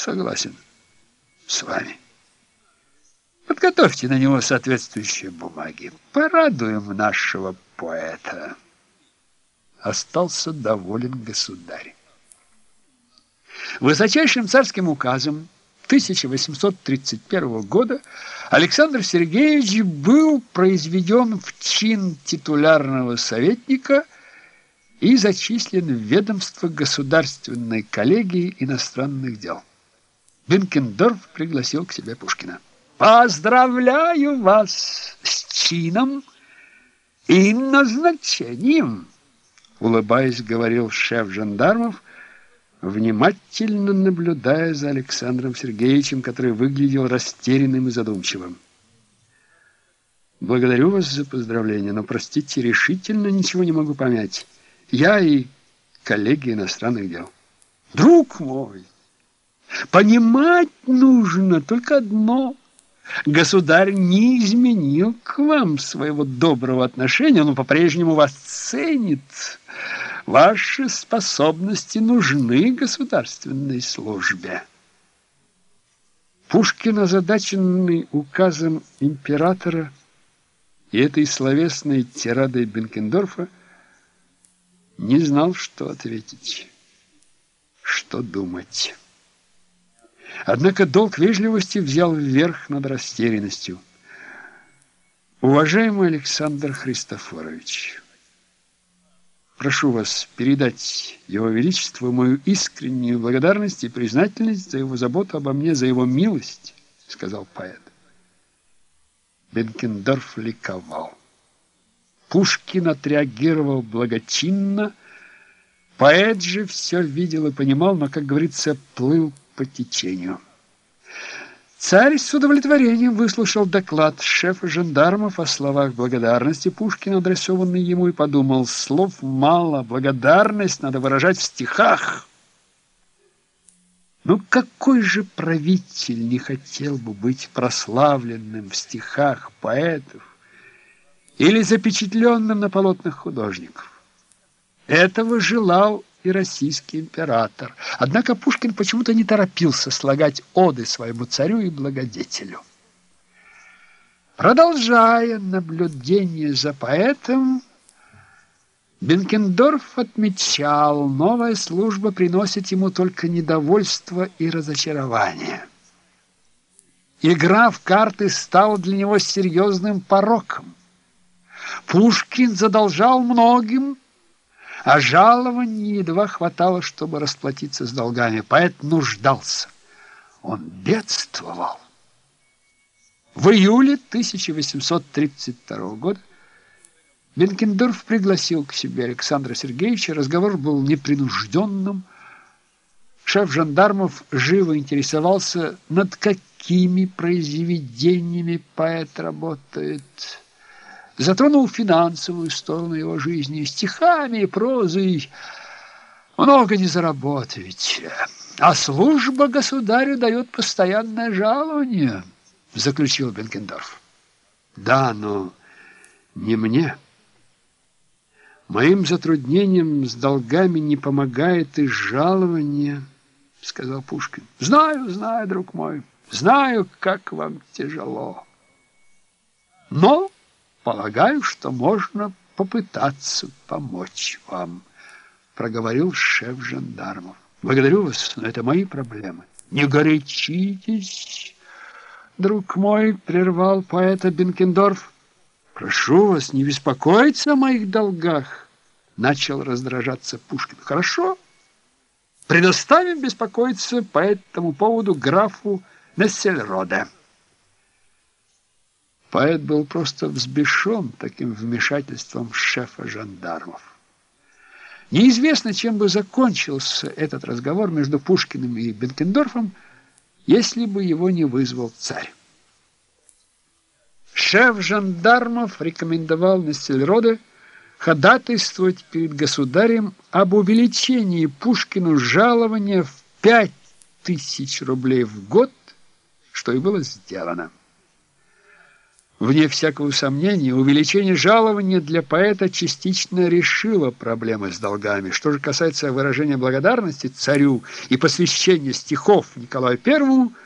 Согласен с вами. Подготовьте на него соответствующие бумаги. Порадуем нашего поэта. Остался доволен государь. Высочайшим царским указом 1831 года Александр Сергеевич был произведен в чин титулярного советника и зачислен в ведомство Государственной коллегии иностранных дел. Бенкендорф пригласил к себе Пушкина. «Поздравляю вас с чином и назначением!» Улыбаясь, говорил шеф жандармов, внимательно наблюдая за Александром Сергеевичем, который выглядел растерянным и задумчивым. «Благодарю вас за поздравление, но, простите, решительно ничего не могу понять. Я и коллеги иностранных дел». «Друг мой, понимать нужно только одно. Государь не изменил к вам своего доброго отношения, но по-прежнему вас ценит». Ваши способности нужны государственной службе. Пушкин, озадаченный указом императора и этой словесной тирадой Бенкендорфа, не знал, что ответить, что думать. Однако долг вежливости взял вверх над растерянностью. Уважаемый Александр Христофорович, Прошу вас передать Его Величеству мою искреннюю благодарность и признательность за его заботу обо мне, за его милость, сказал поэт. Бенкендорф ликовал. Пушкин отреагировал благочинно. Поэт же все видел и понимал, но, как говорится, плыл по течению. Царь с удовлетворением выслушал доклад шефа жандармов о словах благодарности Пушкина, адресованный ему, и подумал, слов мало, благодарность надо выражать в стихах. Ну какой же правитель не хотел бы быть прославленным в стихах поэтов или запечатленным на полотнах художников? Этого желал и российский император. Однако Пушкин почему-то не торопился слагать оды своему царю и благодетелю. Продолжая наблюдение за поэтом, Бенкендорф отмечал, новая служба приносит ему только недовольство и разочарование. Игра в карты стала для него серьезным пороком. Пушкин задолжал многим, а жалований едва хватало, чтобы расплатиться с долгами. Поэт нуждался. Он бедствовал. В июле 1832 года Бенкендорф пригласил к себе Александра Сергеевича. Разговор был непринужденным. Шеф жандармов живо интересовался, над какими произведениями поэт работает затронул финансовую сторону его жизни, стихами и прозой. Много не заработаете, а служба государю дает постоянное жалование, заключил Бенкендорф. Да, но не мне. Моим затруднениям с долгами не помогает и жалование, сказал Пушкин. Знаю, знаю, друг мой, знаю, как вам тяжело. Но Полагаю, что можно попытаться помочь вам, проговорил шеф жандармов. Благодарю вас, но это мои проблемы. Не горячитесь, друг мой, прервал поэта Бенкендорф. Прошу вас, не беспокоиться о моих долгах, начал раздражаться Пушкин. Хорошо, предоставим беспокоиться по этому поводу графу Нессельроде. Поэт был просто взбешен таким вмешательством шефа жандармов. Неизвестно, чем бы закончился этот разговор между Пушкиным и Бенкендорфом, если бы его не вызвал царь. Шеф жандармов рекомендовал Нестельроде ходатайствовать перед государем об увеличении Пушкину жалования в пять тысяч рублей в год, что и было сделано. Вне всякого сомнения, увеличение жалования для поэта частично решило проблемы с долгами. Что же касается выражения благодарности царю и посвящения стихов Николаю Первому –